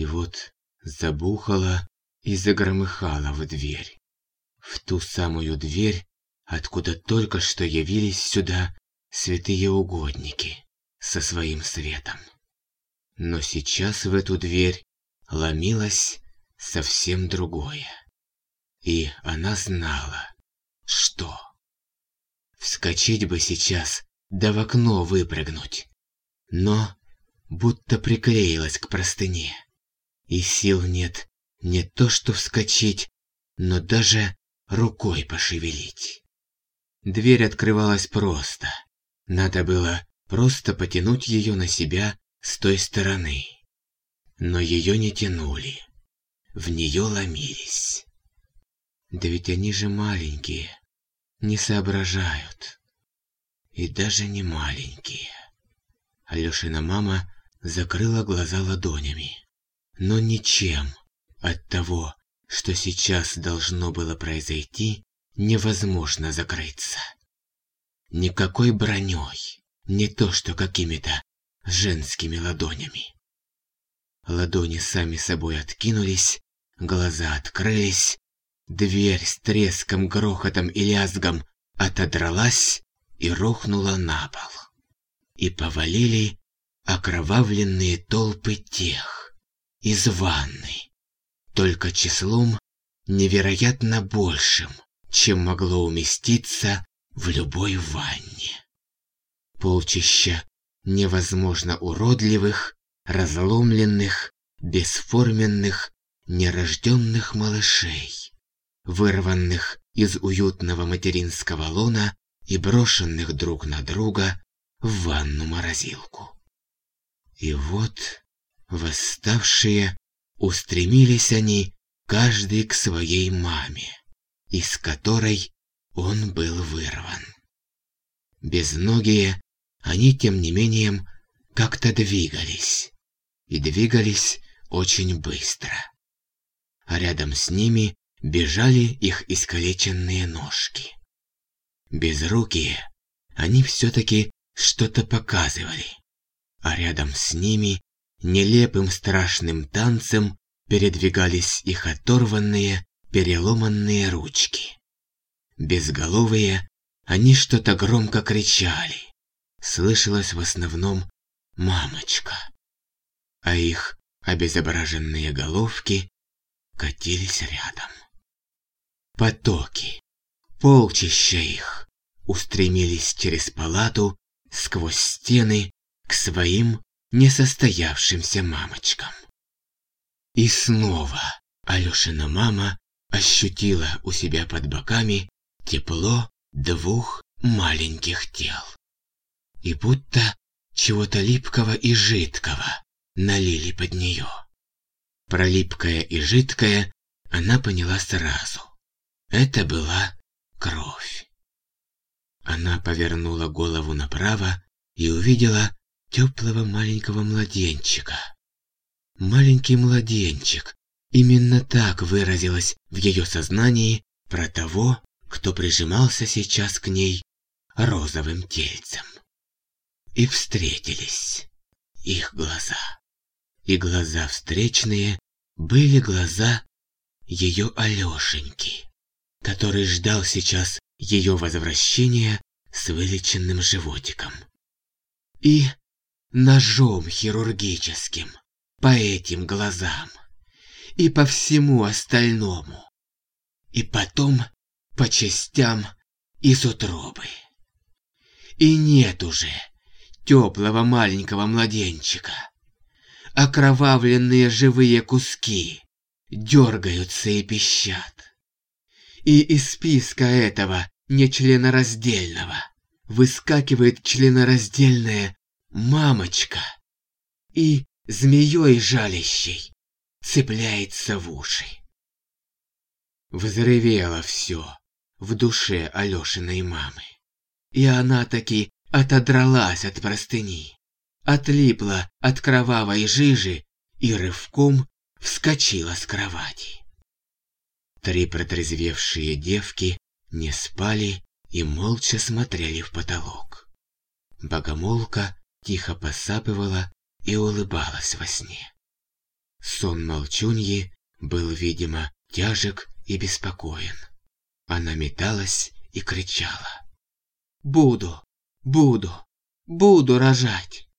И вот забухала и загромыхала в дверь. В ту самую дверь, откуда только что явились сюда святые угодники со своим светом. Но сейчас в эту дверь ломилось совсем другое. И она знала, что... Вскочить бы сейчас, да в окно выпрыгнуть. Но будто приклеилась к простыне. И сил нет не то что вскочить, но даже рукой пошевелить. Дверь открывалась просто. Надо было просто потянуть ее на себя с той стороны. Но ее не тянули. В нее ломились. Да ведь они же маленькие, не соображают. И даже не маленькие. Алёшина мама закрыла глаза ладонями. Но ничем от того, что сейчас должно было произойти, невозможно закрыться. Никакой броней, не то что какими-то женскими ладонями. Ладони сами собой откинулись, глаза открылись, дверь с треском, грохотом и лязгом отодралась и рухнула на пол. И повалили окровавленные толпы тех из ванны только числом невероятно большим, чем могло уместиться в любой ванне. Полчища невозможно уродливых, разломленных, бесформенных, нерожденных малышей, вырванных из уютного материнского лона и брошенных друг на друга в ванну-морозилку. И вот восставшие Устремились они, каждый к своей маме, из которой он был вырван. Безногие, они, тем не менее, как-то двигались. И двигались очень быстро. А рядом с ними бежали их искалеченные ножки. Безрукие, они все-таки что-то показывали. А рядом с ними нелепым страшным танцем передвигались их оторванные, переломанные ручки. Безголовые, они что-то громко кричали. Слышалось в основном «мамочка». А их обезображенные головки катились рядом. Потоки, полчища их, устремились через палату сквозь стены к своим несостоявшимся мамочкам. И снова Алёшина мама ощутила у себя под боками тепло двух маленьких тел. И будто чего-то липкого и жидкого налили под неё. Про липкое и жидкое она поняла сразу. Это была кровь. Она повернула голову направо и увидела теплого маленького младенчика. Маленький младенчик. Именно так выразилось в ее сознании про того, кто прижимался сейчас к ней розовым тельцем. И встретились их глаза. И глаза встречные были глаза ее Алешеньки, который ждал сейчас ее возвращения с вылеченным животиком. И ножом хирургическим по этим глазам и по всему остальному, и потом по частям из утробы. И нет уже теплого маленького младенчика. Окровавленные живые куски дергаются и пищат. И из списка этого нечленораздельного выскакивает членораздельное мамочка, и змеей жалящей цепляется в уши. Взревело все в душе Алешиной мамы, и она таки отодралась от простыни, отлипла от кровавой жижи и рывком вскочила с кровати. Три протрезвевшие девки не спали и молча смотрели в потолок. Богомолка тихо посапывала и улыбалась во сне. Сон молчуньи был, видимо, тяжек и беспокоен. Она металась и кричала. «Буду, буду, буду рожать!»